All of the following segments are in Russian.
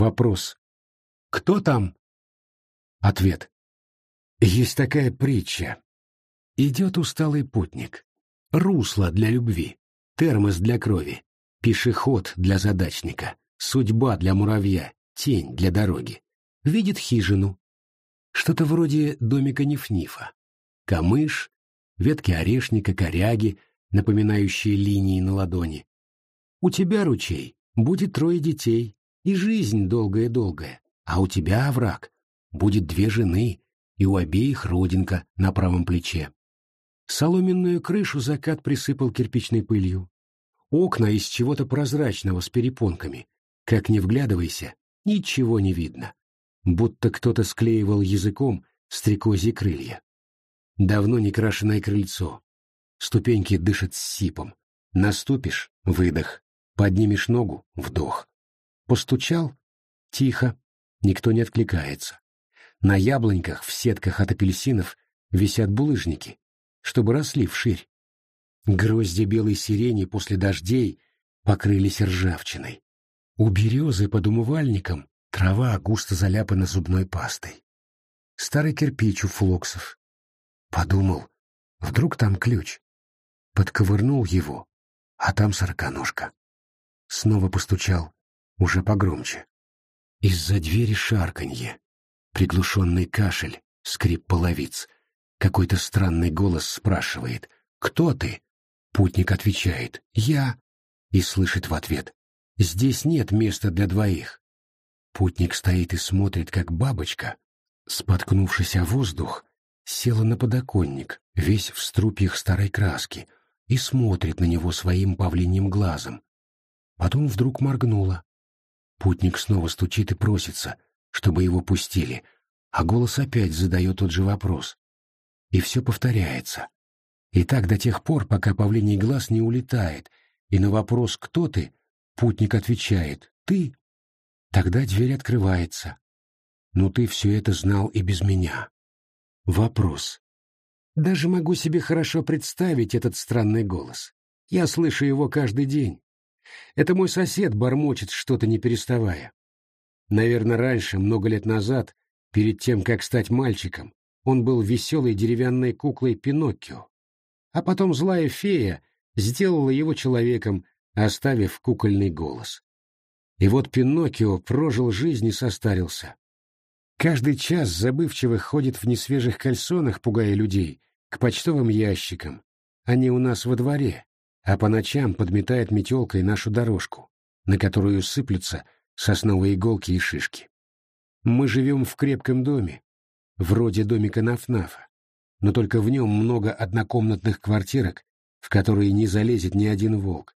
Вопрос. Кто там? Ответ. Есть такая притча. Идет усталый путник. Русло для любви, термос для крови, пешеход для задачника, судьба для муравья, тень для дороги. Видит хижину. Что-то вроде домика Ниф-Нифа. Камыш, ветки орешника, коряги, напоминающие линии на ладони. У тебя, ручей, будет трое детей, и жизнь долгая-долгая, а у тебя, овраг, будет две жены, и у обеих родинка на правом плече. Соломенную крышу закат присыпал кирпичной пылью. Окна из чего-то прозрачного с перепонками. Как не вглядывайся, ничего не видно. Будто кто-то склеивал языком стрекозьи крылья. Давно не крашеное крыльцо. Ступеньки дышат сипом. Наступишь — выдох. Поднимешь ногу — вдох. Постучал — тихо, никто не откликается. На яблоньках в сетках от апельсинов висят булыжники, чтобы росли вширь. Грозди белой сирени после дождей покрылись ржавчиной. У березы под умывальником трава густо заляпана зубной пастой. Старый кирпич у флоксов. Подумал, вдруг там ключ. Подковырнул его, а там сороконожка. Снова постучал, уже погромче. Из-за двери шарканье. Приглушенный кашель, скрип половиц. Какой-то странный голос спрашивает «Кто ты?» Путник отвечает «Я» и слышит в ответ «Здесь нет места для двоих». Путник стоит и смотрит, как бабочка, споткнувшись о воздух, села на подоконник, весь в струпьях старой краски, и смотрит на него своим павлиньим глазом. Потом вдруг моргнула. Путник снова стучит и просится — чтобы его пустили, а голос опять задает тот же вопрос. И все повторяется. И так до тех пор, пока павлиний глаз не улетает, и на вопрос «Кто ты?» путник отвечает «Ты». Тогда дверь открывается. Но ты все это знал и без меня. Вопрос. Даже могу себе хорошо представить этот странный голос. Я слышу его каждый день. Это мой сосед бормочет что-то не переставая. Наверное, раньше, много лет назад, перед тем, как стать мальчиком, он был веселой деревянной куклой Пиноккио. А потом злая фея сделала его человеком, оставив кукольный голос. И вот Пиноккио прожил жизнь и состарился. Каждый час забывчиво ходит в несвежих кальсонах, пугая людей, к почтовым ящикам. Они у нас во дворе, а по ночам подметает метелкой нашу дорожку, на которую сыплются сосновые иголки и шишки. Мы живем в крепком доме, вроде домика Нафнафа, но только в нем много однокомнатных квартирок, в которые не залезет ни один волк.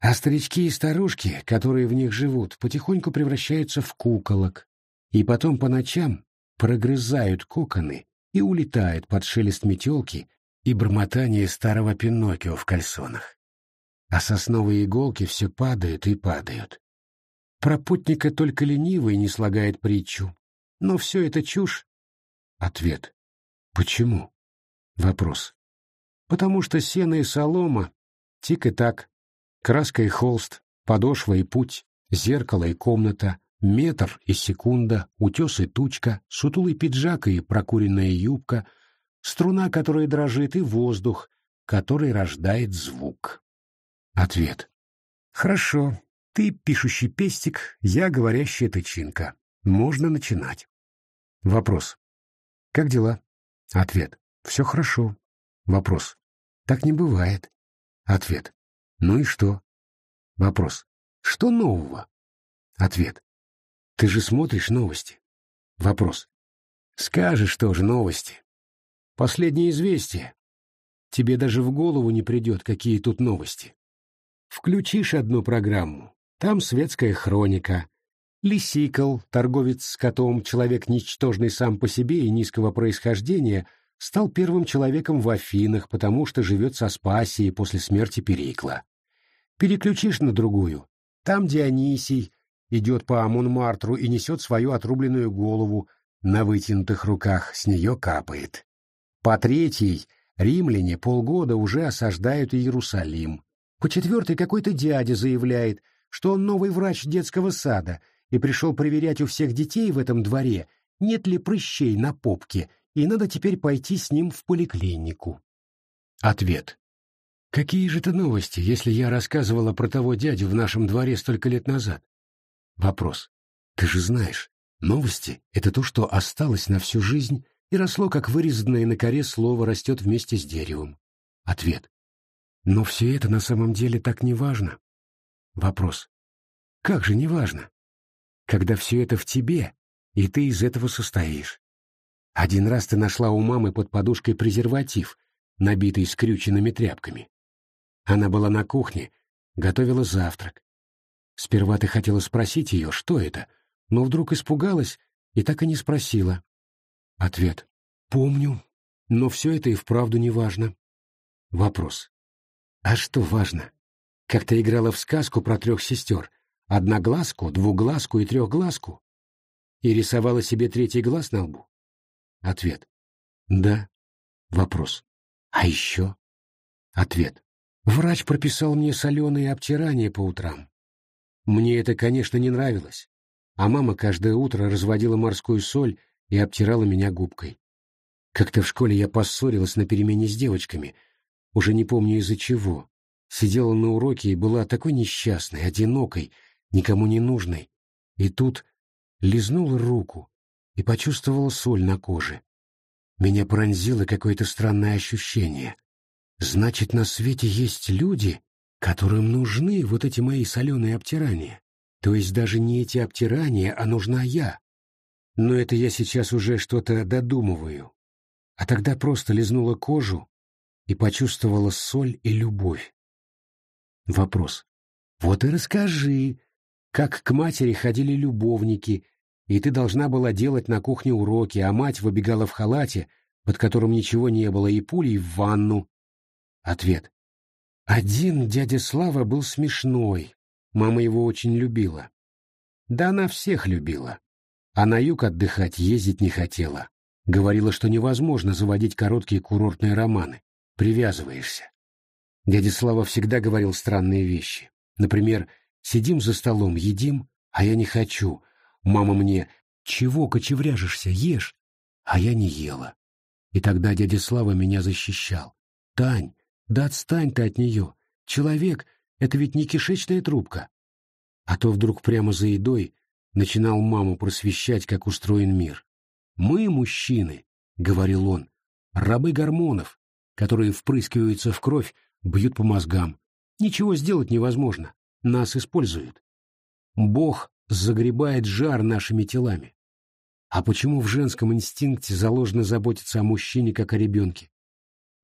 А старички и старушки, которые в них живут, потихоньку превращаются в куколок, и потом по ночам прогрызают коконы и улетают под шелест метелки и бормотание старого Пиноккио в кальсонах. А сосновые иголки все падают и падают. Про путника только ленивый не слагает притчу. Но все это чушь. Ответ. Почему? Вопрос. Потому что сено и солома, тик и так, краска и холст, подошва и путь, зеркало и комната, метр и секунда, утес и тучка, сутулый пиджак и прокуренная юбка, струна, которая дрожит, и воздух, который рождает звук. Ответ. Хорошо, ты пишущий пестик, я говорящая тычинка. Можно начинать. Вопрос. Как дела? Ответ. Все хорошо. Вопрос. Так не бывает. Ответ. Ну и что? Вопрос. Что нового? Ответ. Ты же смотришь новости. Вопрос. Скажешь тоже новости. Последнее известие. Тебе даже в голову не придет, какие тут новости. Включишь одну программу, там светская хроника. Лисикл, торговец с котом, человек ничтожный сам по себе и низкого происхождения, стал первым человеком в Афинах, потому что живет со Спасией после смерти Перикла. Переключишь на другую. Там Дионисий идет по Амон-Мартру и несет свою отрубленную голову, на вытянутых руках с нее капает. По третьей римляне полгода уже осаждают Иерусалим. По четвертой какой-то дядя заявляет — что он новый врач детского сада, и пришел проверять у всех детей в этом дворе, нет ли прыщей на попке, и надо теперь пойти с ним в поликлинику. Ответ. Какие же это новости, если я рассказывала про того дядю в нашем дворе столько лет назад? Вопрос. Ты же знаешь, новости — это то, что осталось на всю жизнь и росло, как вырезанное на коре слово растет вместе с деревом. Ответ. Но все это на самом деле так не важно. Вопрос. Как же не важно? Когда все это в тебе, и ты из этого состоишь. Один раз ты нашла у мамы под подушкой презерватив, набитый скрюченными тряпками. Она была на кухне, готовила завтрак. Сперва ты хотела спросить ее, что это, но вдруг испугалась и так и не спросила. Ответ. Помню, но все это и вправду не важно. Вопрос. А что важно? Как ты играла в сказку про трех сестер, одноглазку, двуглазку и трехглазку, и рисовала себе третий глаз на лбу? Ответ. Да. Вопрос. А еще? Ответ. Врач прописал мне соленые обтирания по утрам. Мне это, конечно, не нравилось, а мама каждое утро разводила морскую соль и обтирала меня губкой. Как-то в школе я поссорилась на перемене с девочками, уже не помню из-за чего. Сидела на уроке и была такой несчастной, одинокой, никому не нужной. И тут лизнула руку и почувствовала соль на коже. Меня пронзило какое-то странное ощущение. Значит, на свете есть люди, которым нужны вот эти мои соленые обтирания. То есть даже не эти обтирания, а нужна я. Но это я сейчас уже что-то додумываю. А тогда просто лизнула кожу и почувствовала соль и любовь. Вопрос. Вот и расскажи, как к матери ходили любовники, и ты должна была делать на кухне уроки, а мать выбегала в халате, под которым ничего не было, и пулей в ванну, Ответ. Один дядя Слава был смешной. Мама его очень любила. Да она всех любила. А на юг отдыхать ездить не хотела. Говорила, что невозможно заводить короткие курортные романы. Привязываешься. Дядя Слава всегда говорил странные вещи. Например, сидим за столом, едим, а я не хочу. Мама мне «Чего кочевряжешься? Ешь!» А я не ела. И тогда дядя Слава меня защищал. «Тань, да отстань ты от нее. Человек — это ведь не кишечная трубка. А то вдруг прямо за едой начинал маму просвещать, как устроен мир. «Мы, мужчины», — говорил он, — «рабы гормонов, которые впрыскиваются в кровь, бьют по мозгам. Ничего сделать невозможно. Нас используют. Бог загребает жар нашими телами. А почему в женском инстинкте заложено заботиться о мужчине, как о ребенке?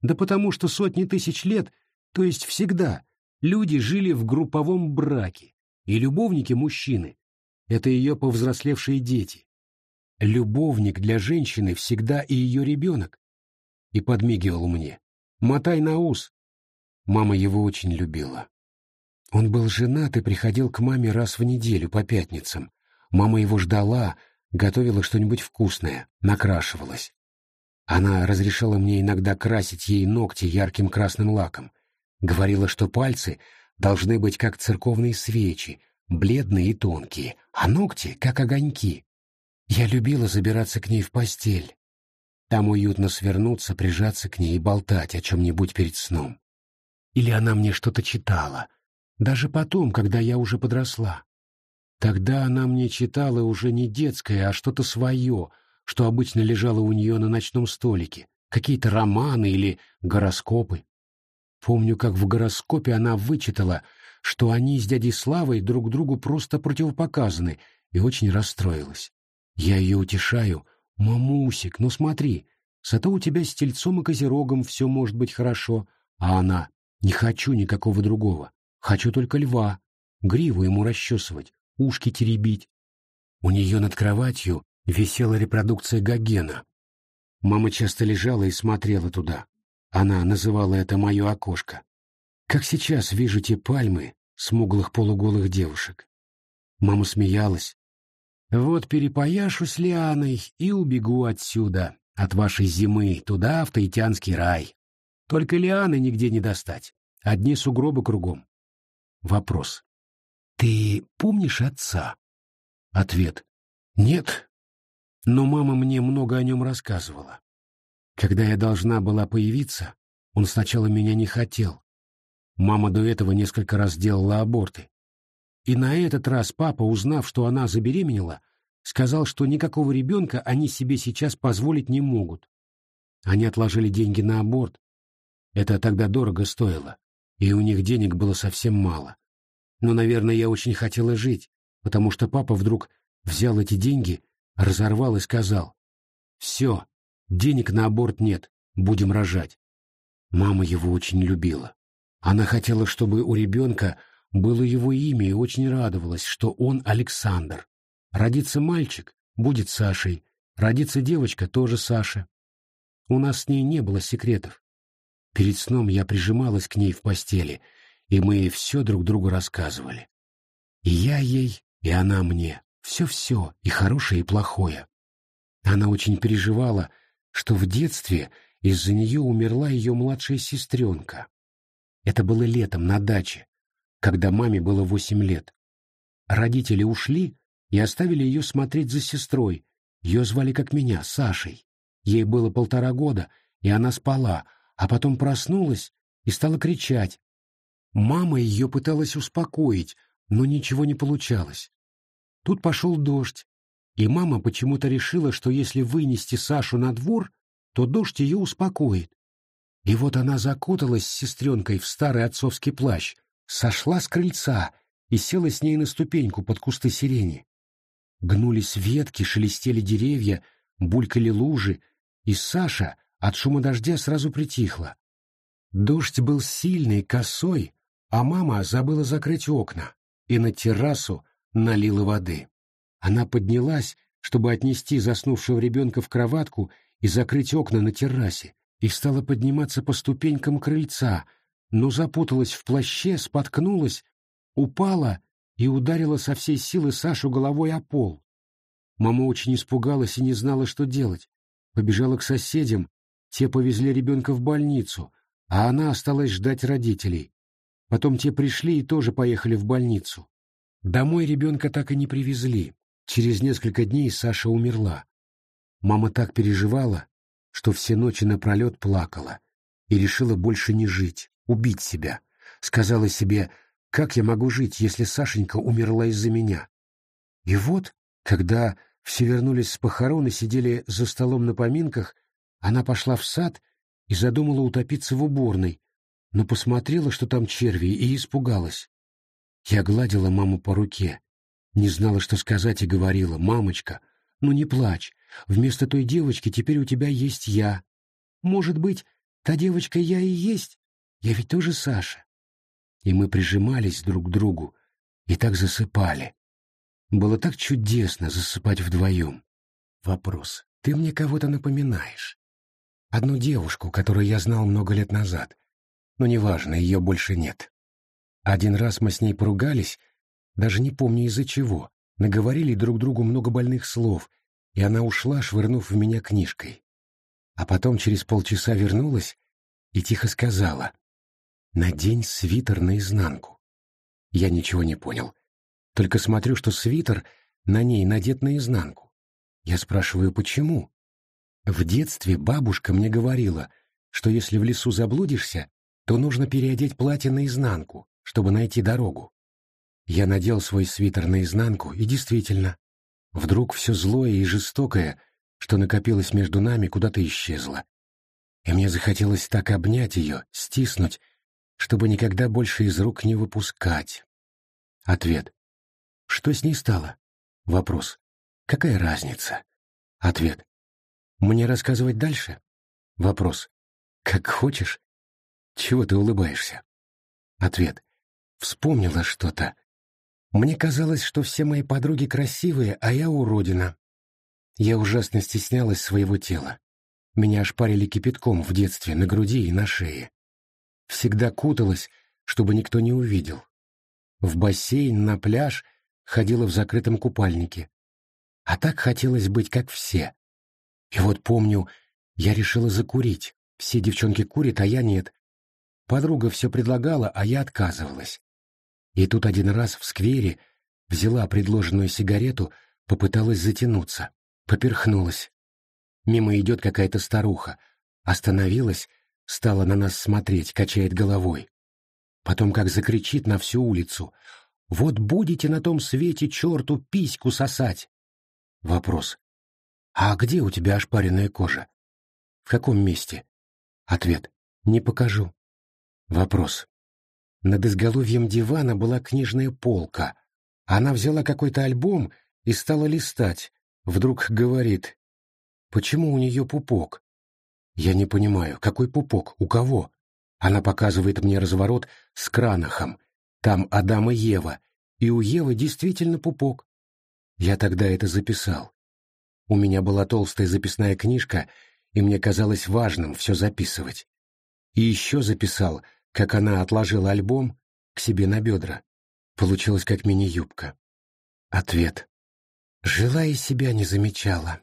Да потому что сотни тысяч лет, то есть всегда, люди жили в групповом браке, и любовники мужчины — это ее повзрослевшие дети. Любовник для женщины всегда и ее ребенок. И подмигивал мне. «Мотай на ус». Мама его очень любила. Он был женат и приходил к маме раз в неделю по пятницам. Мама его ждала, готовила что-нибудь вкусное, накрашивалась. Она разрешала мне иногда красить ей ногти ярким красным лаком. Говорила, что пальцы должны быть как церковные свечи, бледные и тонкие, а ногти — как огоньки. Я любила забираться к ней в постель. Там уютно свернуться, прижаться к ней и болтать о чем-нибудь перед сном. Или она мне что-то читала, даже потом, когда я уже подросла. Тогда она мне читала уже не детское, а что-то свое, что обычно лежало у нее на ночном столике, какие-то романы или гороскопы. Помню, как в гороскопе она вычитала, что они с дядей Славой друг другу просто противопоказаны, и очень расстроилась. Я ее утешаю. «Мамусик, ну смотри, зато у тебя с тельцом и козерогом все может быть хорошо». А она «Не хочу никакого другого. Хочу только льва. Гриву ему расчесывать, ушки теребить». У нее над кроватью висела репродукция Гогена. Мама часто лежала и смотрела туда. Она называла это «мое окошко». Как сейчас вижу те пальмы смуглых полуголых девушек. Мама смеялась. «Вот перепояшу с Лианой и убегу отсюда, от вашей зимы, туда, в Таитянский рай. Только Лианы нигде не достать, одни сугробы кругом». Вопрос. «Ты помнишь отца?» Ответ. Нет. Но мама мне много о нем рассказывала. Когда я должна была появиться, он сначала меня не хотел. Мама до этого несколько раз делала аборты. И на этот раз папа, узнав, что она забеременела, сказал, что никакого ребенка они себе сейчас позволить не могут. Они отложили деньги на аборт. Это тогда дорого стоило, и у них денег было совсем мало. Но, наверное, я очень хотела жить, потому что папа вдруг взял эти деньги, разорвал и сказал, «Все, денег на аборт нет, будем рожать». Мама его очень любила. Она хотела, чтобы у ребенка было его имя и очень радовалась, что он Александр. Родится мальчик — будет Сашей, родится девочка — тоже Саша. У нас с ней не было секретов. Перед сном я прижималась к ней в постели, и мы все друг другу рассказывали. И я ей, и она мне. Все-все, и хорошее, и плохое. Она очень переживала, что в детстве из-за нее умерла ее младшая сестренка. Это было летом на даче, когда маме было восемь лет. Родители ушли и оставили ее смотреть за сестрой. Ее звали как меня, Сашей. Ей было полтора года, и она спала, а потом проснулась и стала кричать. Мама ее пыталась успокоить, но ничего не получалось. Тут пошел дождь, и мама почему-то решила, что если вынести Сашу на двор, то дождь ее успокоит. И вот она закуталась с сестренкой в старый отцовский плащ, сошла с крыльца и села с ней на ступеньку под кусты сирени. Гнулись ветки, шелестели деревья, булькали лужи, и Саша от шума дождя сразу притихла. Дождь был сильный, косой, а мама забыла закрыть окна, и на террасу налила воды. Она поднялась, чтобы отнести заснувшего ребенка в кроватку и закрыть окна на террасе, и стала подниматься по ступенькам крыльца, но запуталась в плаще, споткнулась, упала и ударила со всей силы Сашу головой о пол. Мама очень испугалась и не знала, что делать. Побежала к соседям, те повезли ребенка в больницу, а она осталась ждать родителей. Потом те пришли и тоже поехали в больницу. Домой ребенка так и не привезли. Через несколько дней Саша умерла. Мама так переживала, что все ночи напролет плакала и решила больше не жить, убить себя. Сказала себе, как я могу жить, если Сашенька умерла из-за меня? И вот, когда все вернулись с похорон и сидели за столом на поминках, она пошла в сад и задумала утопиться в уборной, но посмотрела, что там черви, и испугалась. Я гладила маму по руке, не знала, что сказать, и говорила, «Мамочка, ну не плачь, вместо той девочки теперь у тебя есть я. Может быть, та девочка я и есть? Я ведь тоже Саша». И мы прижимались друг к другу и так засыпали. Было так чудесно засыпать вдвоем. Вопрос. Ты мне кого-то напоминаешь. Одну девушку, которую я знал много лет назад. Но неважно, ее больше нет. Один раз мы с ней поругались, даже не помню из-за чего, наговорили друг другу много больных слов, и она ушла, швырнув в меня книжкой. А потом через полчаса вернулась и тихо сказала «Надень свитер наизнанку». Я ничего не понял. Только смотрю, что свитер на ней надет наизнанку. Я спрашиваю, почему? В детстве бабушка мне говорила, что если в лесу заблудишься, то нужно переодеть платье наизнанку, чтобы найти дорогу. Я надел свой свитер наизнанку, и действительно, вдруг все злое и жестокое, что накопилось между нами, куда-то исчезло. И мне захотелось так обнять ее, стиснуть, чтобы никогда больше из рук не выпускать. Ответ. Что с ней стало? Вопрос. Какая разница? Ответ. Мне рассказывать дальше? Вопрос. Как хочешь. Чего ты улыбаешься? Ответ. Вспомнила что-то. Мне казалось, что все мои подруги красивые, а я уродина. Я ужасно стеснялась своего тела. Меня ошпарили кипятком в детстве на груди и на шее. Всегда куталась, чтобы никто не увидел. В бассейн, на пляж — ходила в закрытом купальнике. А так хотелось быть как все. И вот помню, я решила закурить. Все девчонки курят, а я нет. Подруга все предлагала, а я отказывалась. И тут один раз в сквере Взяла предложенную сигарету, попыталась затянуться. Поперхнулась. Мимо идет какая-то старуха. Остановилась, стала на нас смотреть, качает головой. Потом как закричит на всю улицу. «Вот будете на том свете черту письку сосать!» Вопрос. «А где у тебя ошпаренная кожа?» «В каком месте?» Ответ. «Не покажу». Вопрос. Над изголовьем дивана была книжная полка. Она взяла какой-то альбом и стала листать. Вдруг говорит. «Почему у нее пупок?» Я не понимаю, какой пупок, у кого? Она показывает мне разворот с кранахом. Там Адам и Ева, и у Евы действительно пупок. Я тогда это записал. У меня была толстая записная книжка, и мне казалось важным все записывать. И еще записал, как она отложила альбом к себе на бедра. Получилось как мини-юбка. Ответ. Жила и себя не замечала.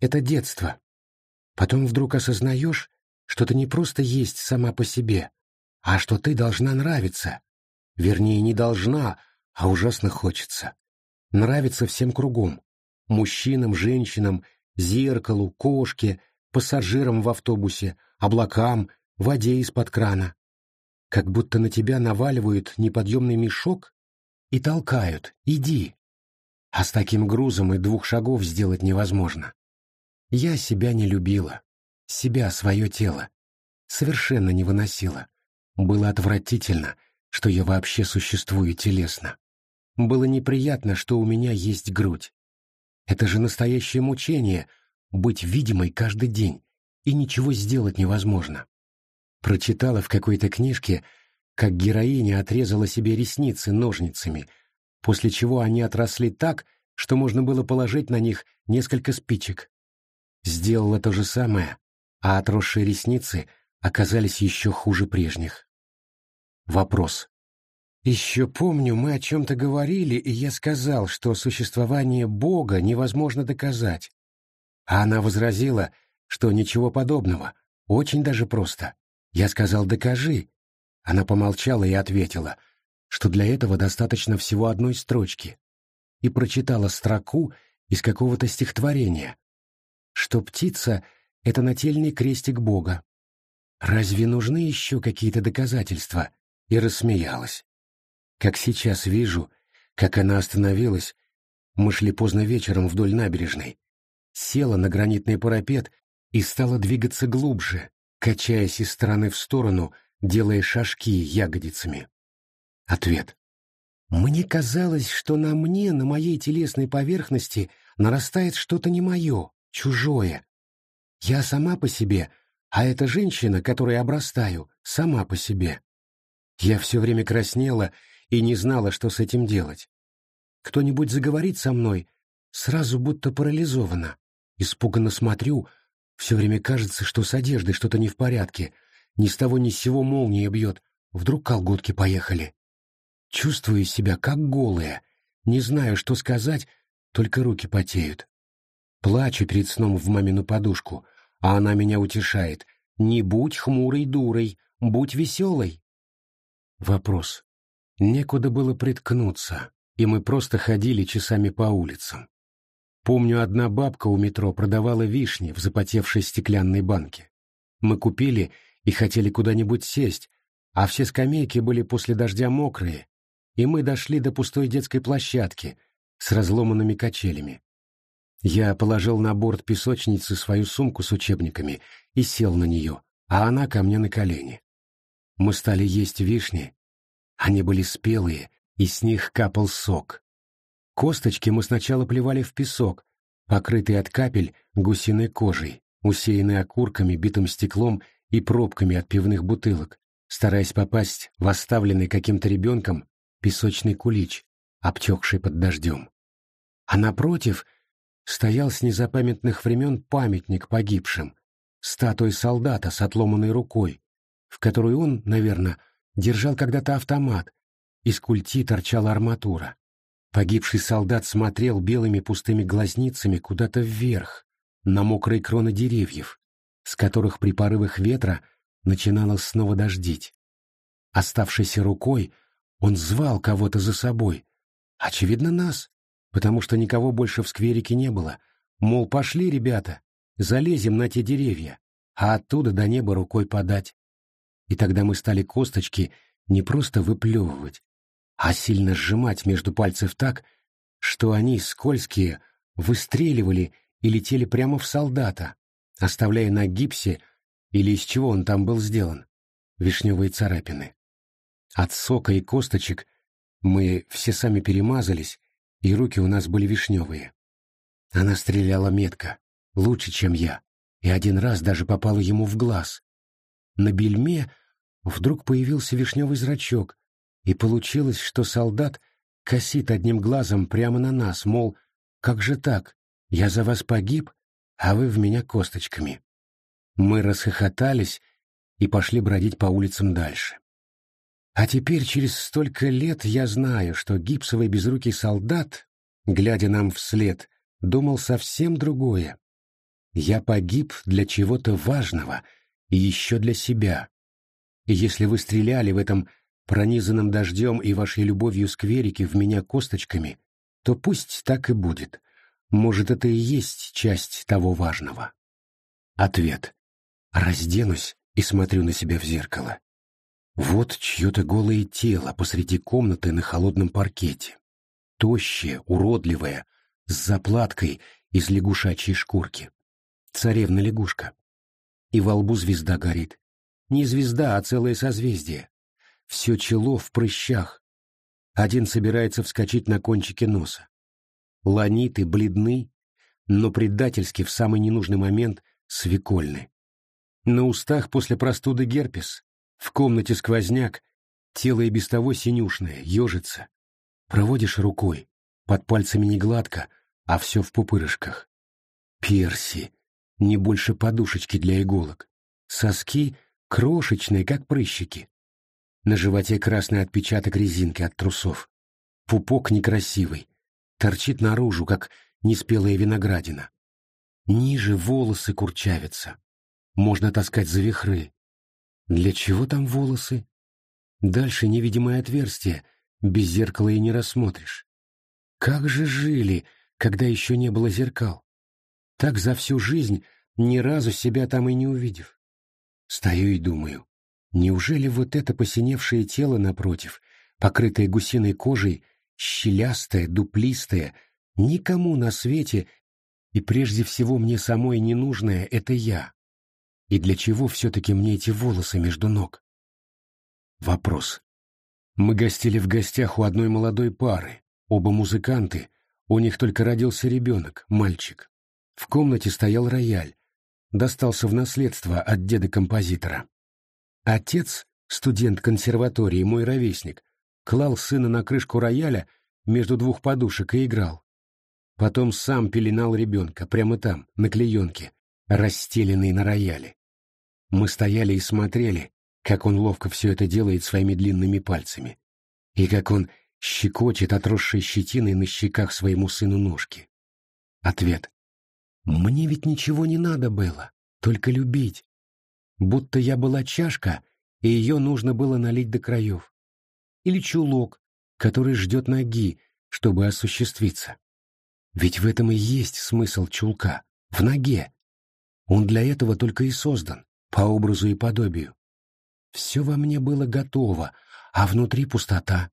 Это детство. Потом вдруг осознаешь, что ты не просто есть сама по себе, а что ты должна нравиться. Вернее, не должна, а ужасно хочется. Нравится всем кругом. Мужчинам, женщинам, зеркалу, кошке, пассажирам в автобусе, облакам, воде из-под крана. Как будто на тебя наваливают неподъемный мешок и толкают «иди». А с таким грузом и двух шагов сделать невозможно. Я себя не любила. Себя, свое тело. Совершенно не выносила. Было отвратительно, что я вообще существую телесно. Было неприятно, что у меня есть грудь. Это же настоящее мучение — быть видимой каждый день, и ничего сделать невозможно. Прочитала в какой-то книжке, как героиня отрезала себе ресницы ножницами, после чего они отросли так, что можно было положить на них несколько спичек. Сделала то же самое, а отросшие ресницы оказались еще хуже прежних. Вопрос. Еще помню, мы о чем-то говорили, и я сказал, что существование Бога невозможно доказать. А она возразила, что ничего подобного, очень даже просто. Я сказал «докажи». Она помолчала и ответила, что для этого достаточно всего одной строчки, и прочитала строку из какого-то стихотворения, что птица — это нательный крестик Бога. Разве нужны еще какие-то доказательства? И рассмеялась. Как сейчас вижу, как она остановилась, мы шли поздно вечером вдоль набережной, села на гранитный парапет и стала двигаться глубже, качаясь из стороны в сторону, делая шажки ягодицами. Ответ. Мне казалось, что на мне, на моей телесной поверхности, нарастает что-то не мое, чужое. Я сама по себе, а эта женщина, которой обрастаю, сама по себе. Я все время краснела и не знала, что с этим делать. Кто-нибудь заговорит со мной, сразу будто парализована. Испуганно смотрю, все время кажется, что с одеждой что-то не в порядке. Ни с того ни с сего молния бьет. Вдруг колготки поехали. Чувствую себя как голая. Не знаю, что сказать, только руки потеют. Плачу перед сном в мамину подушку, а она меня утешает. «Не будь хмурой дурой, будь веселой». Вопрос. Некуда было приткнуться, и мы просто ходили часами по улицам. Помню, одна бабка у метро продавала вишни в запотевшей стеклянной банке. Мы купили и хотели куда-нибудь сесть, а все скамейки были после дождя мокрые, и мы дошли до пустой детской площадки с разломанными качелями. Я положил на борт песочницы свою сумку с учебниками и сел на нее, а она ко мне на колени. Мы стали есть вишни. Они были спелые, и с них капал сок. Косточки мы сначала плевали в песок, покрытый от капель гусиной кожей, усеянный окурками, битым стеклом и пробками от пивных бутылок, стараясь попасть в оставленный каким-то ребенком песочный кулич, обтекший под дождем. А напротив — стоял с незапамятных времен памятник погибшим, статуя солдата с отломанной рукой, в которой он, наверное, держал когда-то автомат, из культи торчала арматура. Погибший солдат смотрел белыми пустыми глазницами куда-то вверх, на мокрые кроны деревьев, с которых при порывах ветра начинало снова дождить. Оставшейся рукой он звал кого-то за собой, Очевидно, нас, потому что никого больше в скверике не было. Мол, пошли, ребята, залезем на те деревья, а оттуда до неба рукой подать. И тогда мы стали косточки не просто выплевывать, а сильно сжимать между пальцев так, что они, скользкие, выстреливали и летели прямо в солдата, оставляя на гипсе, или из чего он там был сделан, вишневые царапины. От сока и косточек мы все сами перемазались, и руки у нас были вишневые. Она стреляла метко, лучше, чем я, и один раз даже попала ему в глаз. На бельме вдруг появился вишневый зрачок, и получилось, что солдат косит одним глазом прямо на нас, мол, как же так, я за вас погиб, а вы в меня косточками. Мы расхохотались и пошли бродить по улицам дальше. А теперь, через столько лет, я знаю, что гипсовый безрукий солдат, глядя нам вслед, думал совсем другое. Я погиб для чего-то важного и еще для себя. И если вы стреляли в этом пронизанном дождем и вашей любовью скверике в меня косточками, то пусть так и будет. Может, это и есть часть того важного. Ответ. Разденусь и смотрю на себя в зеркало. Вот чье-то голое тело посреди комнаты на холодном паркете. Тощее, уродливое, с заплаткой из лягушачьей шкурки. Царевна-лягушка. И во лбу звезда горит. Не звезда, а целое созвездие. Все чело в прыщах. Один собирается вскочить на кончике носа. Ланиты бледны, но предательски в самый ненужный момент свекольны. На устах после простуды герпес, в комнате сквозняк, тело и без того синюшное, ежится. Проводишь рукой, под пальцами не гладко, а все в пупырышках. Перси, не больше подушечки для иголок. Соски крошечные, как прыщики. На животе красный отпечаток резинки от трусов. Пупок некрасивый, торчит наружу, как неспелая виноградина. Ниже волосы курчавятся. Можно таскать за вихры, для чего там волосы? Дальше невидимое отверстие, без зеркала и не рассмотришь. Как же жили, когда еще не было зеркал? Так за всю жизнь ни разу себя там и не увидев. Стою и думаю, неужели вот это посиневшее тело напротив, покрытое гусиной кожей, щелястое, дуплистое, никому на свете и прежде всего мне самой ненужное — это я. И для чего все-таки мне эти волосы между ног? Вопрос. Мы гостили в гостях у одной молодой пары, оба музыканты, у них только родился ребенок, мальчик. В комнате стоял рояль, достался в наследство от деда-композитора. Отец, студент консерватории, мой ровесник, клал сына на крышку рояля между двух подушек и играл. Потом сам пеленал ребенка, прямо там, на клеенке, расстеленной на рояле. Мы стояли и смотрели, как он ловко все это делает своими длинными пальцами, и как он щекочет отросшей щетиной на щеках своему сыну ножки. Ответ. Мне ведь ничего не надо было, только любить. Будто я была чашка, и ее нужно было налить до краев. Или чулок, который ждет ноги, чтобы осуществиться. Ведь в этом и есть смысл чулка, в ноге. Он для этого только и создан по образу и подобию. Все во мне было готово, а внутри пустота.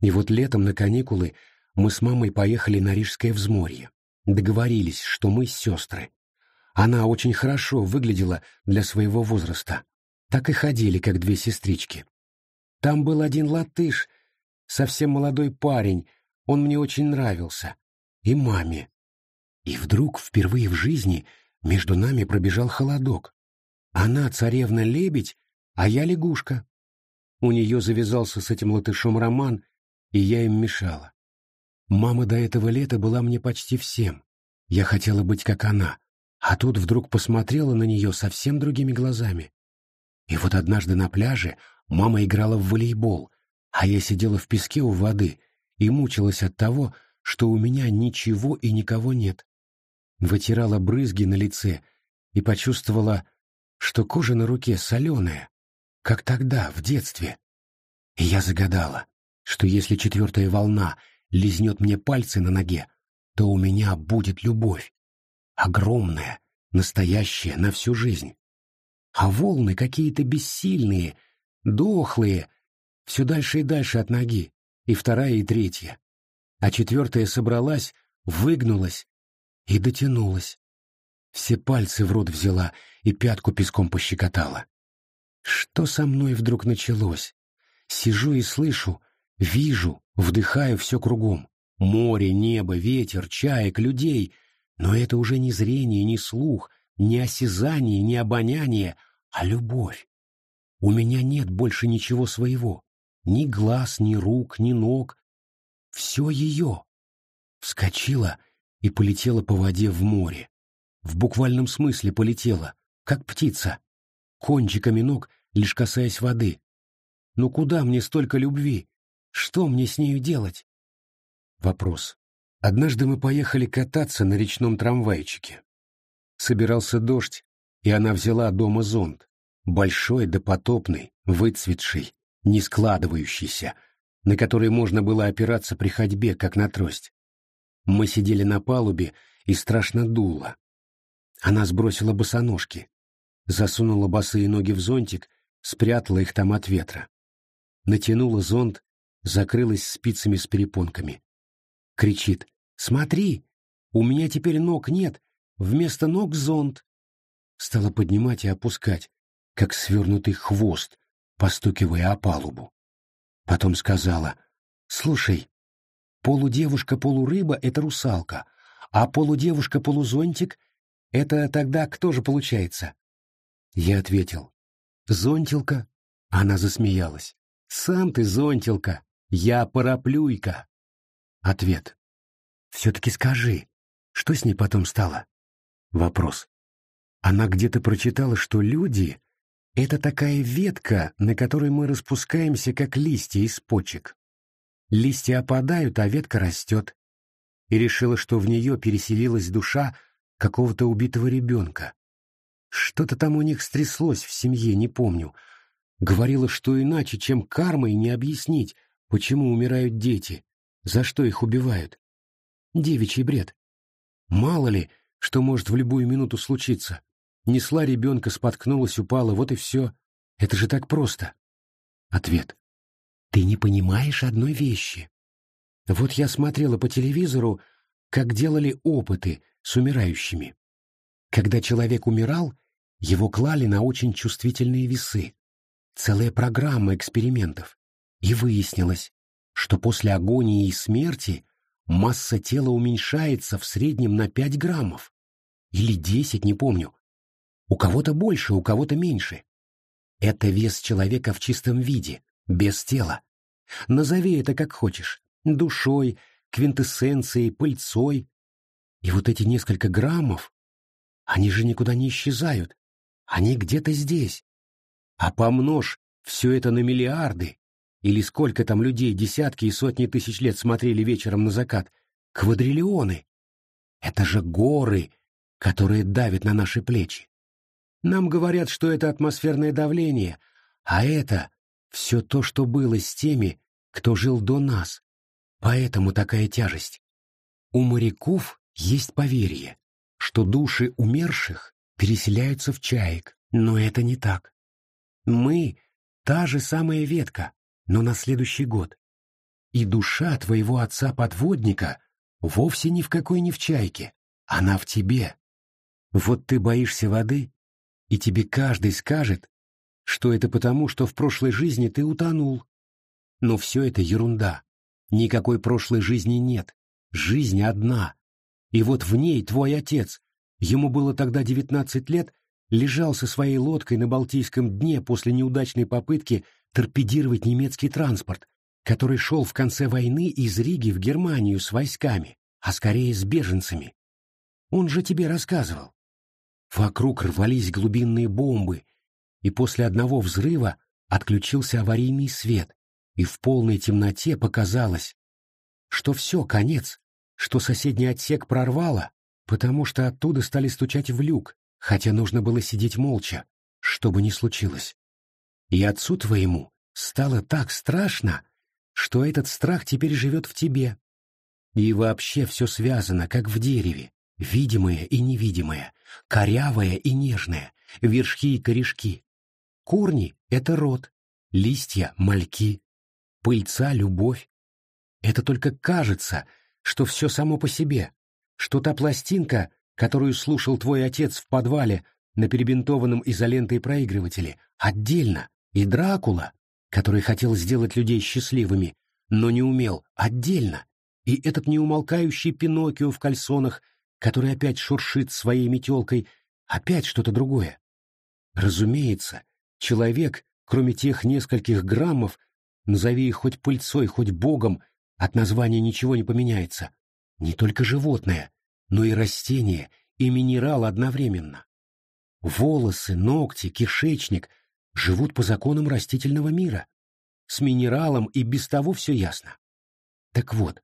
И вот летом на каникулы мы с мамой поехали на Рижское взморье. Договорились, что мы сестры. Она очень хорошо выглядела для своего возраста. Так и ходили, как две сестрички. Там был один латыш, совсем молодой парень, он мне очень нравился. И маме. И вдруг, впервые в жизни, между нами пробежал холодок. Она царевна-лебедь, а я лягушка. У нее завязался с этим латышом роман, и я им мешала. Мама до этого лета была мне почти всем. Я хотела быть как она, а тут вдруг посмотрела на нее совсем другими глазами. И вот однажды на пляже мама играла в волейбол, а я сидела в песке у воды и мучилась от того, что у меня ничего и никого нет. Вытирала брызги на лице и почувствовала, что кожа на руке соленая, как тогда, в детстве. И я загадала, что если четвертая волна лизнет мне пальцы на ноге, то у меня будет любовь. Огромная, настоящая, на всю жизнь. А волны какие-то бессильные, дохлые, все дальше и дальше от ноги, и вторая, и третья. А четвертая собралась, выгнулась и дотянулась. Все пальцы в рот взяла и пятку песком пощекотала. Что со мной вдруг началось? Сижу и слышу, вижу, вдыхаю все кругом. Море, небо, ветер, чаек, людей. Но это уже не зрение, не слух, не осязание, не обоняние, а любовь. У меня нет больше ничего своего. Ни глаз, ни рук, ни ног. Все ее. Вскочила и полетела по воде в море. В буквальном смысле полетела, как птица. Кончиками ног, лишь касаясь воды. Ну куда мне столько любви? Что мне с нею делать? Вопрос. Однажды мы поехали кататься на речном трамвайчике. Собирался дождь, и она взяла дома зонт. Большой, допотопный, выцветший, не складывающийся, на который можно было опираться при ходьбе, как на трость. Мы сидели на палубе, и страшно дуло. Она сбросила босоножки, засунула босые ноги в зонтик, спрятала их там от ветра. Натянула зонт, закрылась спицами с перепонками. Кричит «Смотри, у меня теперь ног нет, вместо ног зонт». Стала поднимать и опускать, как свернутый хвост, постукивая о палубу. Потом сказала «Слушай, Полудевушка-полурыба — это русалка, а полудевушка-полузонтик — это тогда кто же получается? Я ответил. Зонтилка. Она засмеялась. Сам ты зонтилка, я параплюйка. Ответ. Все-таки скажи, что с ней потом стало? Вопрос. Она где-то прочитала, что люди — это такая ветка, на которой мы распускаемся, как листья из почек. Листья опадают, а ветка растет. И решила, что в нее переселилась душа какого-то убитого ребенка. Что-то там у них стряслось в семье, не помню. Говорила, что иначе, чем кармой, не объяснить, почему умирают дети, за что их убивают. Девичий бред. Мало ли, что может в любую минуту случиться. Несла ребенка, споткнулась, упала, вот и все. Это же так просто. Ответ. Ты не понимаешь одной вещи. Вот я смотрела по телевизору, как делали опыты с умирающими. Когда человек умирал, его клали на очень чувствительные весы. Целая программа экспериментов. И выяснилось, что после агонии и смерти масса тела уменьшается в среднем на 5 граммов. Или 10, не помню. У кого-то больше, у кого-то меньше. Это вес человека в чистом виде, без тела. Назови это как хочешь. Душой, квинтэссенцией, пыльцой. И вот эти несколько граммов, они же никуда не исчезают. Они где-то здесь. А помножь все это на миллиарды, или сколько там людей десятки и сотни тысяч лет смотрели вечером на закат, квадриллионы. Это же горы, которые давят на наши плечи. Нам говорят, что это атмосферное давление, а это все то, что было с теми, кто жил до нас. Поэтому такая тяжесть. У моряков есть поверье, что души умерших переселяются в чаек, но это не так. Мы — та же самая ветка, но на следующий год. И душа твоего отца-подводника вовсе ни в какой не в чайке, она в тебе. Вот ты боишься воды, и тебе каждый скажет, что это потому, что в прошлой жизни ты утонул. Но все это ерунда. Никакой прошлой жизни нет. Жизнь одна. И вот в ней твой отец, ему было тогда девятнадцать лет, лежал со своей лодкой на Балтийском дне после неудачной попытки торпедировать немецкий транспорт, который шел в конце войны из Риги в Германию с войсками, а скорее с беженцами. Он же тебе рассказывал. Вокруг рвались глубинные бомбы, и после одного взрыва отключился аварийный свет, и в полной темноте показалось, что все, конец, что соседний отсек прорвало, потому что оттуда стали стучать в люк, хотя нужно было сидеть молча, что бы ни случилось. И отцу твоему стало так страшно, что этот страх теперь живет в тебе, И вообще все связано, как в дереве, видимое и невидимое, корявое и нежное, вершки и корешки. Корни — это род, листья — мальки, пыльца — любовь. Это только кажется, что все само по себе, что та пластинка, которую слушал твой отец в подвале на перебинтованном изолентой проигрывателе, отдельно, и Дракула, который хотел сделать людей счастливыми, но не умел, отдельно, и этот неумолкающий Пиноккио в кальсонах, который опять шуршит своей метелкой, опять что-то другое. Разумеется, человек, кроме тех нескольких граммов, назови их хоть пыльцой, хоть богом, от названия ничего не поменяется. Не только животное, но и растение, и минерал одновременно. Волосы, ногти, кишечник живут по законам растительного мира. С минералом и без того все ясно. Так вот,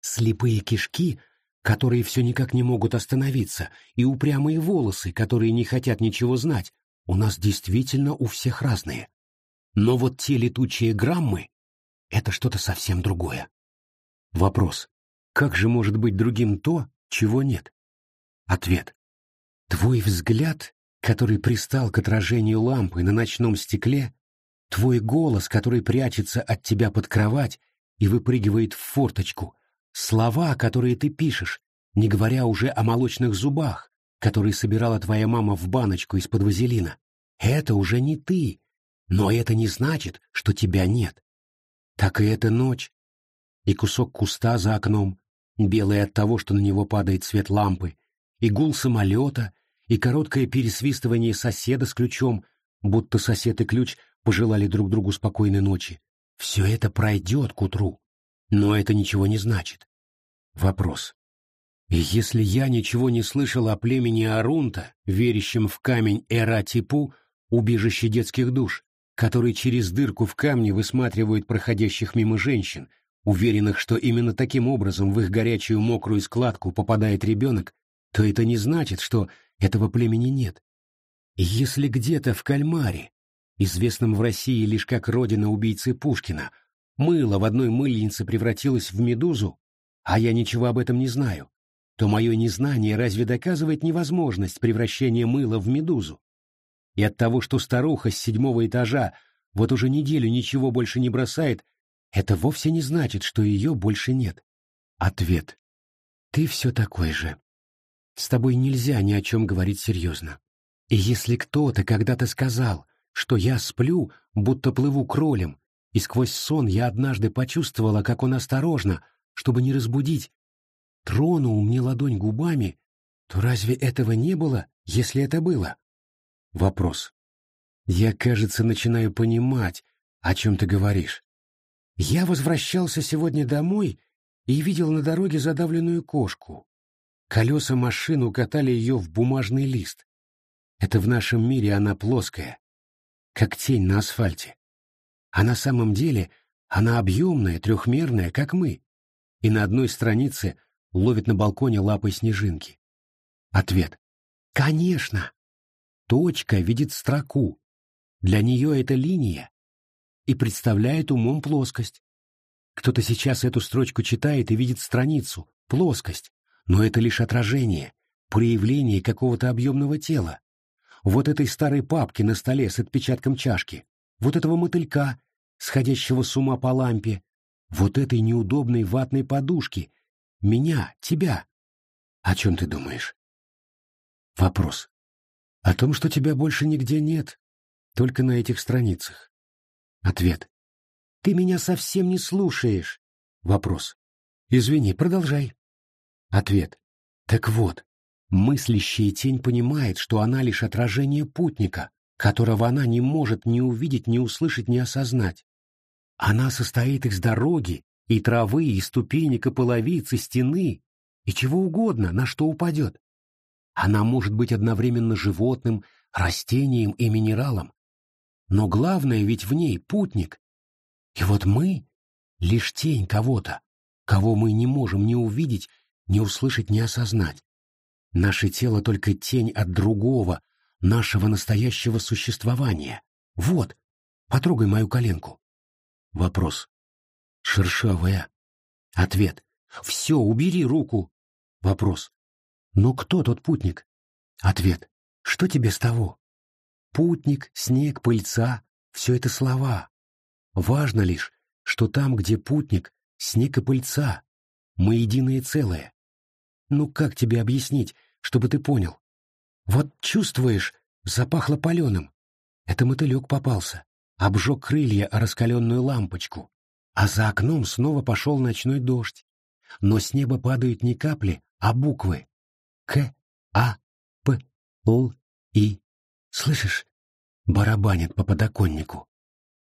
слепые кишки, которые все никак не могут остановиться, и упрямые волосы, которые не хотят ничего знать, у нас действительно у всех разные. Но вот те летучие граммы — это что-то совсем другое. Вопрос. Как же может быть другим то, чего нет? Ответ. Твой взгляд, который пристал к отражению лампы на ночном стекле, твой голос, который прячется от тебя под кровать и выпрыгивает в форточку, слова, которые ты пишешь, не говоря уже о молочных зубах, которые собирала твоя мама в баночку из-под вазелина. Это уже не ты, но это не значит, что тебя нет. Так и эта ночь. И кусок куста за окном, белый от того, что на него падает свет лампы, и гул самолета, и короткое пересвистывание соседа с ключом, будто сосед и ключ пожелали друг другу спокойной ночи. Все это пройдет к утру, но это ничего не значит. Вопрос. И если я ничего не слышал о племени Арунта, верящем в камень Эра-Типу, убежище детских душ, который через дырку в камне высматривают проходящих мимо женщин, уверенных, что именно таким образом в их горячую мокрую складку попадает ребенок, то это не значит, что этого племени нет. Если где-то в Кальмаре, известном в России лишь как родина убийцы Пушкина, мыло в одной мыльнице превратилось в медузу, а я ничего об этом не знаю, то мое незнание разве доказывает невозможность превращения мыла в медузу? И от того, что старуха с седьмого этажа вот уже неделю ничего больше не бросает, это вовсе не значит, что ее больше нет. Ответ. Ты все такой же. С тобой нельзя ни о чем говорить серьезно. И если кто-то когда-то сказал, что я сплю, будто плыву кролем, и сквозь сон я однажды почувствовала, как он осторожно, чтобы не разбудить, тронул мне ладонь губами, то разве этого не было, если это было? Вопрос. Я, кажется, начинаю понимать, о чем ты говоришь. Я возвращался сегодня домой и видел на дороге задавленную кошку. Колеса машин укатали ее в бумажный лист. Это в нашем мире она плоская, как тень на асфальте. А на самом деле она объемная, трехмерная, как мы. И на одной странице ловит на балконе лапой снежинки. Ответ. Конечно. Точка видит строку. Для нее это линия и представляет умом плоскость. Кто-то сейчас эту строчку читает и видит страницу, плоскость, но это лишь отражение, проявление какого-то объемного тела. Вот этой старой папки на столе с отпечатком чашки, вот этого мотылька, сходящего с ума по лампе, вот этой неудобной ватной подушки, меня, тебя. О чем ты думаешь? Вопрос. О том, что тебя больше нигде нет, только на этих страницах. Ответ. Ты меня совсем не слушаешь. Вопрос. Извини, продолжай. Ответ. Так вот, мыслящая тень понимает, что она лишь отражение путника, которого она не может ни увидеть, ни услышать, ни осознать. Она состоит из дороги, и травы, и ступенек, и половиц, и стены, и чего угодно, на что упадет. Она может быть одновременно животным, растением и минералом. Но главное ведь в ней путник. И вот мы — лишь тень кого-то, кого мы не можем ни увидеть, ни услышать, ни осознать. Наше тело только тень от другого, нашего настоящего существования. Вот, потрогай мою коленку. Вопрос. Шершавая. Ответ. Все, убери руку. Вопрос. Но кто тот путник? Ответ. Что тебе с того? Путник, снег, пыльца — все это слова. Важно лишь, что там, где путник, снег и пыльца, мы единое целое. Ну как тебе объяснить, чтобы ты понял? Вот чувствуешь, запахло паленым. Это мотылек попался, обжег крылья раскаленную лампочку. А за окном снова пошел ночной дождь. Но с неба падают не капли, а буквы. К, А, П, Л, И. Слышишь? Барабанит по подоконнику.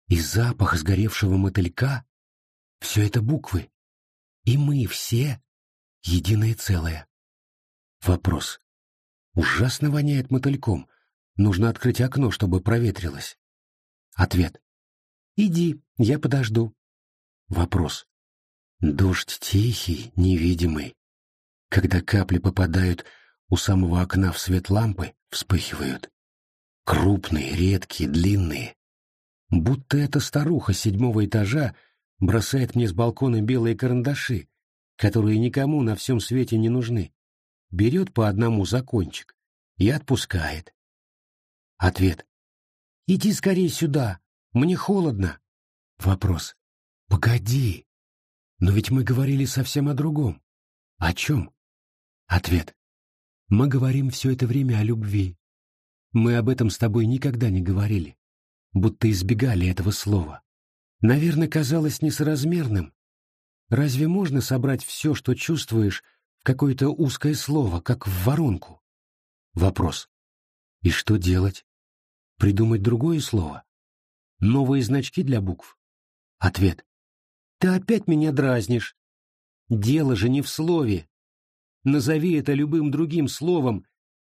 И запах сгоревшего мотылька — все это буквы. И мы все — единое целое. Вопрос. Ужасно воняет мотыльком. Нужно открыть окно, чтобы проветрилось. Ответ. Иди, я подожду. Вопрос. Дождь тихий, невидимый. Когда капли попадают у самого окна в свет лампы, вспыхивают. Крупные, редкие, длинные. Будто эта старуха седьмого этажа бросает мне с балкона белые карандаши, которые никому на всем свете не нужны. Берет по одному закончик и отпускает. Ответ. «Иди скорее сюда, мне холодно». Вопрос. «Погоди, но ведь мы говорили совсем о другом. О чем?» Ответ. «Мы говорим все это время о любви. Мы об этом с тобой никогда не говорили, будто избегали этого слова. Наверное, казалось несоразмерным. Разве можно собрать все, что чувствуешь, в какое-то узкое слово, как в воронку? Вопрос. И что делать? Придумать другое слово? Новые значки для букв? Ответ. Ты опять меня дразнишь. Дело же не в слове. Назови это любым другим словом,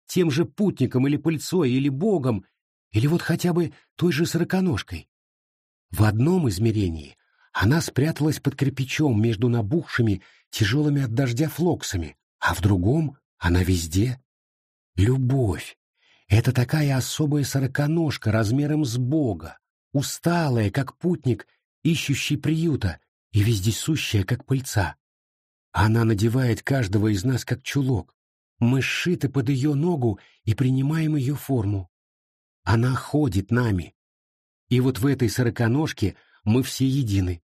тем же путником или пыльцой, или богом, или вот хотя бы той же сороконожкой. В одном измерении она спряталась под кирпичом между набухшими, тяжелыми от дождя флоксами, а в другом она везде. Любовь — это такая особая сороконожка размером с бога, усталая, как путник, ищущий приюта, и вездесущая, как пыльца. Она надевает каждого из нас, как чулок. Мы сшиты под ее ногу и принимаем ее форму. Она ходит нами. И вот в этой сороконожке мы все едины.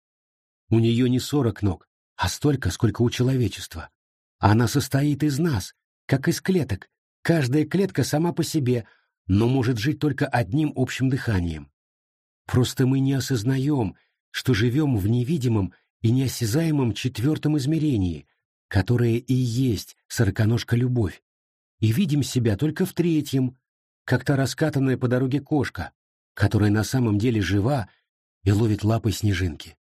У нее не сорок ног, а столько, сколько у человечества. Она состоит из нас, как из клеток. Каждая клетка сама по себе, но может жить только одним общим дыханием. Просто мы не осознаем, что живем в невидимом и неосязаемом четвертом измерении, которое и есть сороконожка-любовь, и видим себя только в третьем, как та раскатанная по дороге кошка, которая на самом деле жива и ловит лапой снежинки.